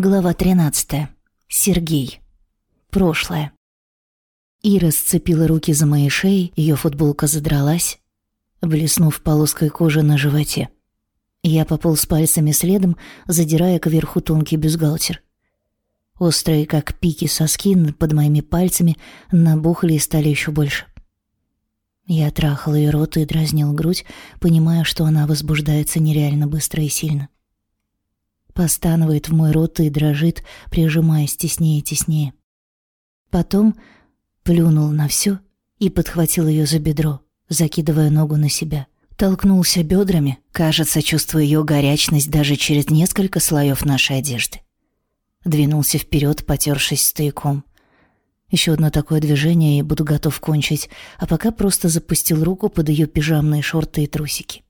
Глава 13. Сергей. Прошлое. Ира сцепила руки за моей шеей, ее футболка задралась, блеснув полоской кожи на животе. Я пополз пальцами следом, задирая кверху тонкий бюстгальтер. Острые, как пики соски под моими пальцами, набухли и стали еще больше. Я трахал ее рот и дразнил грудь, понимая, что она возбуждается нереально быстро и сильно постанывает в мой рот и дрожит, прижимаясь теснее и теснее. Потом плюнул на все и подхватил ее за бедро, закидывая ногу на себя. Толкнулся бедрами, кажется, чувствуя ее горячность даже через несколько слоев нашей одежды. Двинулся вперед, потершись стояком. Еще одно такое движение и буду готов кончить, а пока просто запустил руку под ее пижамные шорты и трусики.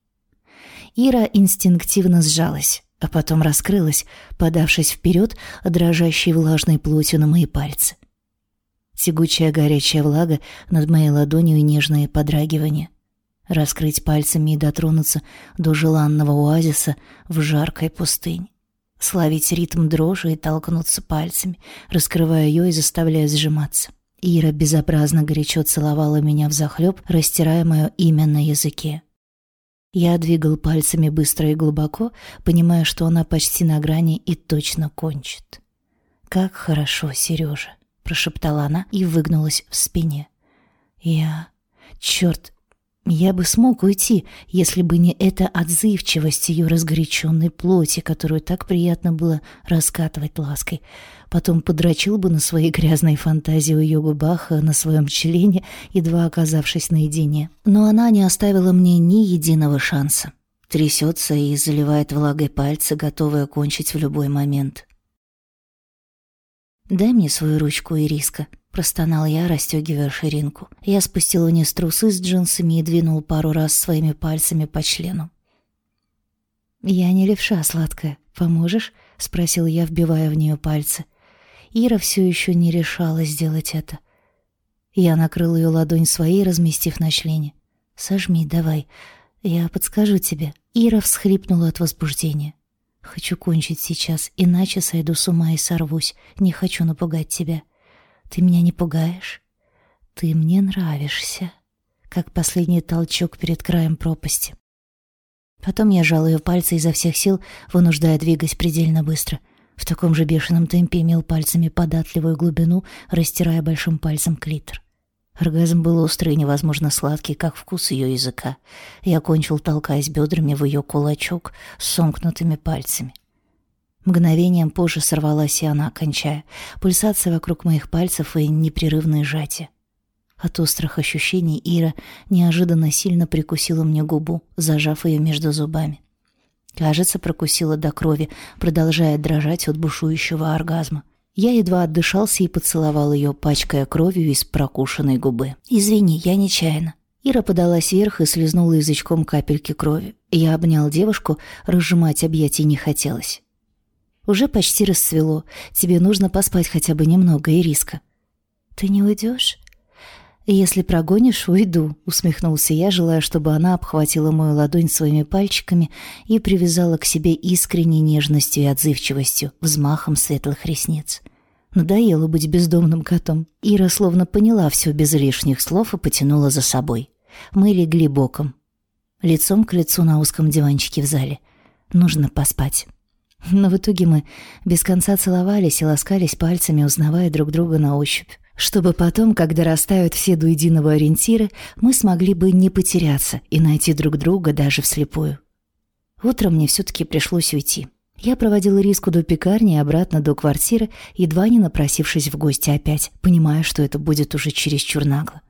Ира инстинктивно сжалась а потом раскрылась, подавшись вперед, дрожащей влажной плотью на мои пальцы. Тягучая горячая влага над моей ладонью и нежные подрагивания. Раскрыть пальцами и дотронуться до желанного оазиса в жаркой пустыне. Словить ритм дрожи и толкнуться пальцами, раскрывая ее и заставляя сжиматься. Ира безобразно горячо целовала меня в захлеб, растирая мое имя на языке. Я двигал пальцами быстро и глубоко, понимая, что она почти на грани и точно кончит. «Как хорошо, Сережа!» — прошептала она и выгнулась в спине. «Я... Черт, я бы смог уйти, если бы не эта отзывчивость ее разгоряченной плоти, которую так приятно было раскатывать лаской. Потом подрочил бы на своей грязной фантазии у ее губах, а на своем члене, едва оказавшись наедине. Но она не оставила мне ни единого шанса. Трясется и заливает влагой пальцы, готовая кончить в любой момент. «Дай мне свою ручку, Ириска», — простонал я, расстегивая ширинку. Я спустил вниз трусы с джинсами и двинул пару раз своими пальцами по члену. «Я не левша, сладкая. Поможешь?» — спросил я, вбивая в нее пальцы. Ира все еще не решала сделать это. Я накрыл ее ладонь своей, разместив на члене. «Сожми, давай. Я подскажу тебе». Ира всхлипнула от возбуждения. Хочу кончить сейчас, иначе сойду с ума и сорвусь. Не хочу напугать тебя. Ты меня не пугаешь? Ты мне нравишься. Как последний толчок перед краем пропасти. Потом я жал ее пальцы изо всех сил, вынуждая двигать предельно быстро. В таком же бешеном темпе имел пальцами податливую глубину, растирая большим пальцем клитор. Оргазм был острый и невозможно сладкий, как вкус ее языка. Я кончил, толкаясь бедрами в ее кулачок с сомкнутыми пальцами. Мгновением позже сорвалась и она, кончая. Пульсация вокруг моих пальцев и непрерывное сжатие. От острых ощущений Ира неожиданно сильно прикусила мне губу, зажав ее между зубами. Кажется, прокусила до крови, продолжая дрожать от бушующего оргазма. Я едва отдышался и поцеловал ее, пачкая кровью из прокушенной губы. «Извини, я нечаянно». Ира подалась вверх и слезнула язычком капельки крови. Я обнял девушку, разжимать объятий не хотелось. «Уже почти расцвело. Тебе нужно поспать хотя бы немного, Ириска». «Ты не уйдешь?» «Если прогонишь, уйду», — усмехнулся я, желая, чтобы она обхватила мою ладонь своими пальчиками и привязала к себе искренней нежностью и отзывчивостью, взмахом светлых ресниц. Надоело быть бездомным котом. Ира словно поняла все без лишних слов и потянула за собой. Мы легли боком, лицом к лицу на узком диванчике в зале. Нужно поспать. Но в итоге мы без конца целовались и ласкались пальцами, узнавая друг друга на ощупь чтобы потом, когда растают все до единого ориентиры, мы смогли бы не потеряться и найти друг друга даже вслепую. Утром мне все-таки пришлось уйти. Я проводила риску до пекарни и обратно до квартиры, едва не напросившись в гости опять, понимая, что это будет уже чересчур нагло.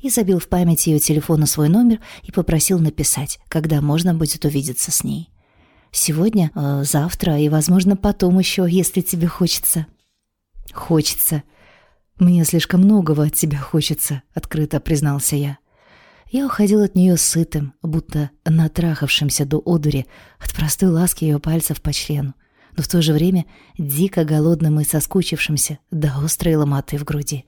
И забил в память ее телефона свой номер и попросил написать, когда можно будет увидеться с ней. Сегодня, э, завтра и, возможно, потом еще, если тебе хочется. Хочется. «Мне слишком многого от тебя хочется», — открыто признался я. Я уходил от нее сытым, будто натрахавшимся до одури, от простой ласки ее пальцев по члену, но в то же время дико голодным и соскучившимся до острой ломоты в груди.